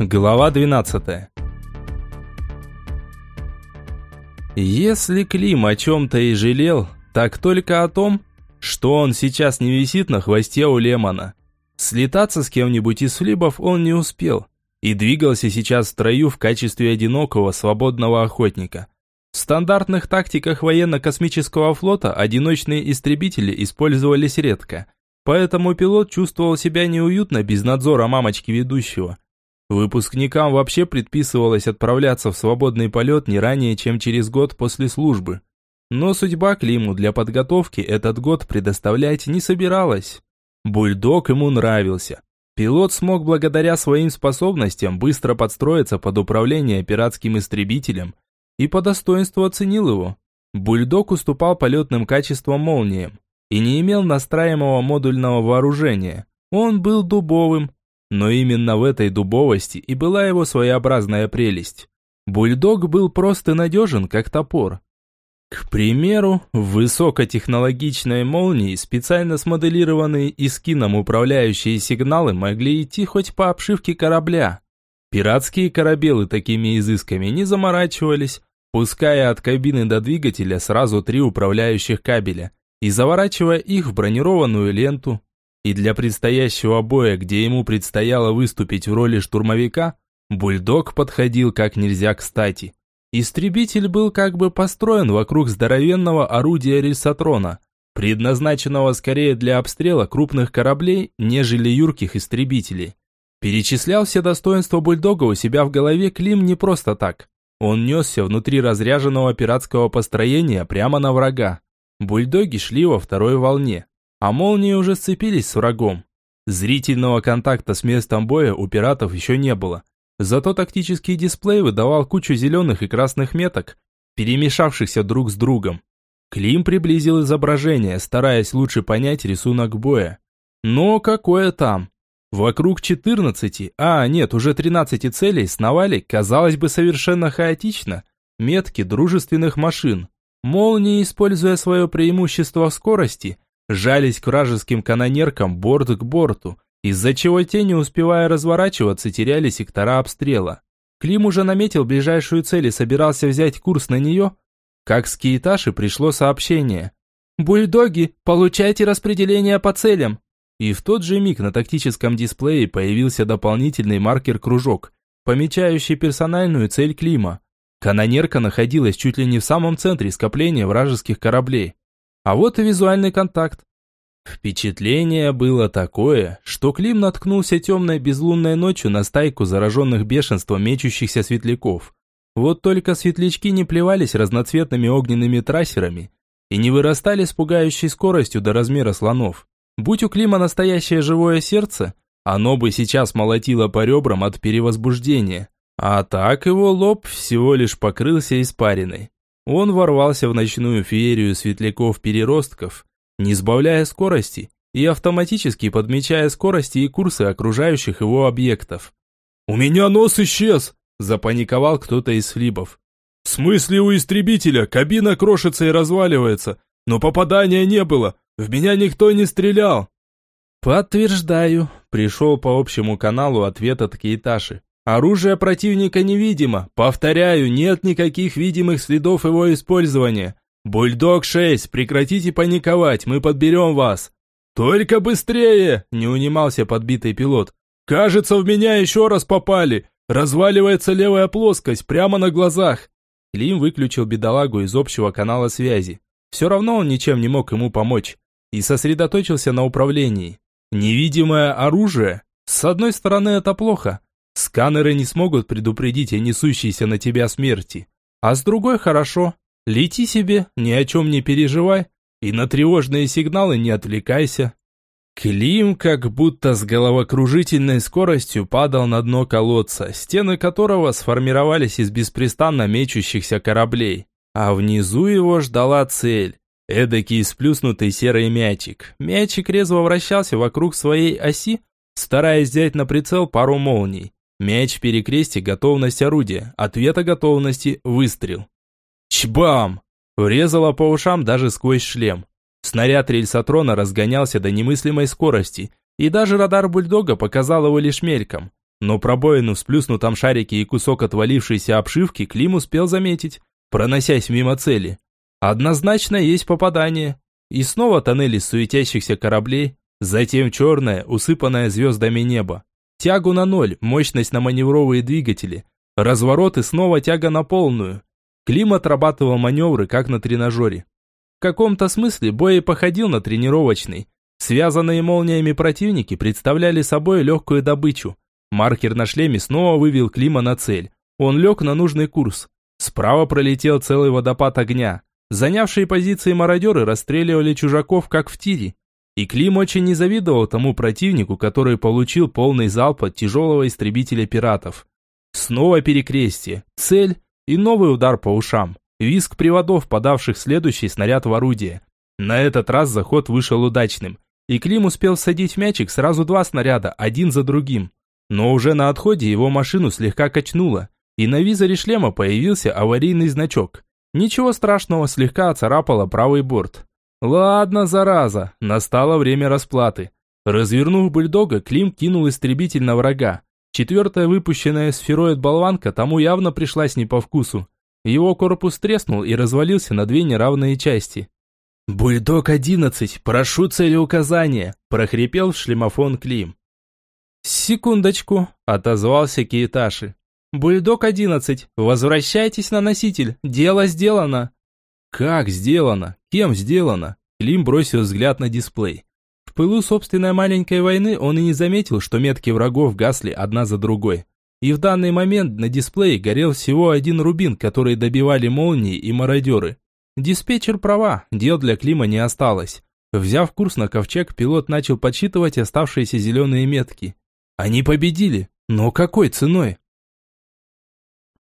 Глава 12 Если Клим о чем-то и жалел, так только о том, что он сейчас не висит на хвосте у Лемона. Слетаться с кем-нибудь из флибов он не успел и двигался сейчас в строю в качестве одинокого свободного охотника. В стандартных тактиках военно-космического флота одиночные истребители использовались редко, поэтому пилот чувствовал себя неуютно без надзора мамочки ведущего. Выпускникам вообще предписывалось отправляться в свободный полет не ранее, чем через год после службы. Но судьба Климу для подготовки этот год предоставлять не собиралась. Бульдог ему нравился. Пилот смог благодаря своим способностям быстро подстроиться под управление пиратским истребителем и по достоинству оценил его. Бульдог уступал полетным качествам молниям и не имел настраиваемого модульного вооружения. Он был дубовым, но именно в этой дубовости и была его своеобразная прелесть. Бульдог был просто надежен, как топор. К примеру, в высокотехнологичной молнии специально смоделированные искином управляющие сигналы могли идти хоть по обшивке корабля. Пиратские корабелы такими изысками не заморачивались, пуская от кабины до двигателя сразу три управляющих кабеля и заворачивая их в бронированную ленту, и для предстоящего боя, где ему предстояло выступить в роли штурмовика, бульдог подходил как нельзя кстати. Истребитель был как бы построен вокруг здоровенного орудия рельсотрона, предназначенного скорее для обстрела крупных кораблей, нежели юрких истребителей. Перечислял все достоинства бульдога у себя в голове Клим не просто так. Он несся внутри разряженного пиратского построения прямо на врага. Бульдоги шли во второй волне, а молнии уже сцепились с врагом. Зрительного контакта с местом боя у пиратов еще не было. Зато тактический дисплей выдавал кучу зеленых и красных меток, перемешавшихся друг с другом. Клим приблизил изображение, стараясь лучше понять рисунок боя. Но какое там? Вокруг 14, а нет, уже 13 целей сновали, казалось бы, совершенно хаотично, метки дружественных машин. Молнии, используя свое преимущество в скорости, жались к вражеским канонеркам борт к борту, из-за чего те, не успевая разворачиваться, теряли сектора обстрела. Клим уже наметил ближайшую цель и собирался взять курс на нее, как с Кииташи пришло сообщение. «Бульдоги, получайте распределение по целям!» И в тот же миг на тактическом дисплее появился дополнительный маркер-кружок, помечающий персональную цель Клима. Канонерка находилась чуть ли не в самом центре скопления вражеских кораблей. А вот и визуальный контакт. Впечатление было такое, что Клим наткнулся темной безлунной ночью на стайку зараженных бешенством мечущихся светляков. Вот только светлячки не плевались разноцветными огненными трассерами и не вырастали с пугающей скоростью до размера слонов. Будь у Клима настоящее живое сердце, оно бы сейчас молотило по ребрам от перевозбуждения. А так его лоб всего лишь покрылся испариной. Он ворвался в ночную феерию светляков-переростков, не сбавляя скорости и автоматически подмечая скорости и курсы окружающих его объектов. «У меня нос исчез!» – запаниковал кто-то из флибов. «В смысле у истребителя? Кабина крошится и разваливается, но попадания не было, в меня никто не стрелял!» «Подтверждаю», – пришел по общему каналу ответ от Кейташи. Оружие противника невидимо. Повторяю, нет никаких видимых следов его использования. Бульдог-6, прекратите паниковать, мы подберем вас. Только быстрее, не унимался подбитый пилот. Кажется, в меня еще раз попали. Разваливается левая плоскость прямо на глазах. Клим выключил бедолагу из общего канала связи. Все равно он ничем не мог ему помочь. И сосредоточился на управлении. Невидимое оружие? С одной стороны, это плохо. Сканеры не смогут предупредить о несущейся на тебя смерти. А с другой хорошо. Лети себе, ни о чем не переживай. И на тревожные сигналы не отвлекайся. Клим как будто с головокружительной скоростью падал на дно колодца, стены которого сформировались из беспрестанно мечущихся кораблей. А внизу его ждала цель. Эдакий сплюснутый серый мячик. Мячик резво вращался вокруг своей оси, стараясь взять на прицел пару молний. Мяч в перекресте, готовность орудия, ответа готовности, выстрел. Чбам! Врезало по ушам даже сквозь шлем. Снаряд рельсотрона разгонялся до немыслимой скорости, и даже радар бульдога показал его лишь мельком. но пробоину в сплюснутом шарике и кусок отвалившейся обшивки Клим успел заметить, проносясь мимо цели. Однозначно есть попадание. И снова тоннели суетящихся кораблей, затем черное, усыпанное звездами небо. Тягу на ноль, мощность на маневровые двигатели, разворот и снова тяга на полную. Клим отрабатывал маневры, как на тренажере. В каком-то смысле бой походил на тренировочный. Связанные молниями противники представляли собой легкую добычу. Маркер на шлеме снова вывел Клима на цель. Он лег на нужный курс. Справа пролетел целый водопад огня. Занявшие позиции мародеры расстреливали чужаков, как в тире. И Клим очень не завидовал тому противнику, который получил полный залп от тяжелого истребителя пиратов. Снова перекрестие, цель и новый удар по ушам. Виск приводов, подавших следующий снаряд в орудие. На этот раз заход вышел удачным. И Клим успел всадить в мячик сразу два снаряда, один за другим. Но уже на отходе его машину слегка качнуло, и на визоре шлема появился аварийный значок. Ничего страшного, слегка оцарапало правый борт. Ладно, зараза, настало время расплаты. Развернув бульдога, Клим кинул истребитель на врага. Четвертая выпущенная сфероид болванка тому явно пришлась не по вкусу. Его корпус треснул и развалился на две неравные части. «Бульдог-11, прошу целеуказания!» – прохрипел в шлемофон Клим. «Секундочку», – отозвался Киеташи. «Бульдог-11, возвращайтесь на носитель, дело сделано!» Как сделано? Кем сделано? Клим бросил взгляд на дисплей. В пылу собственной маленькой войны он и не заметил, что метки врагов гасли одна за другой. И в данный момент на дисплее горел всего один рубин, который добивали молнии и мародеры. Диспетчер права, дел для Клима не осталось. Взяв курс на ковчег, пилот начал подсчитывать оставшиеся зеленые метки. Они победили, но какой ценой?